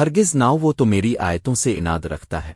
ہرگز ناؤ وہ تو میری آیتوں سے اناد رکھتا ہے۔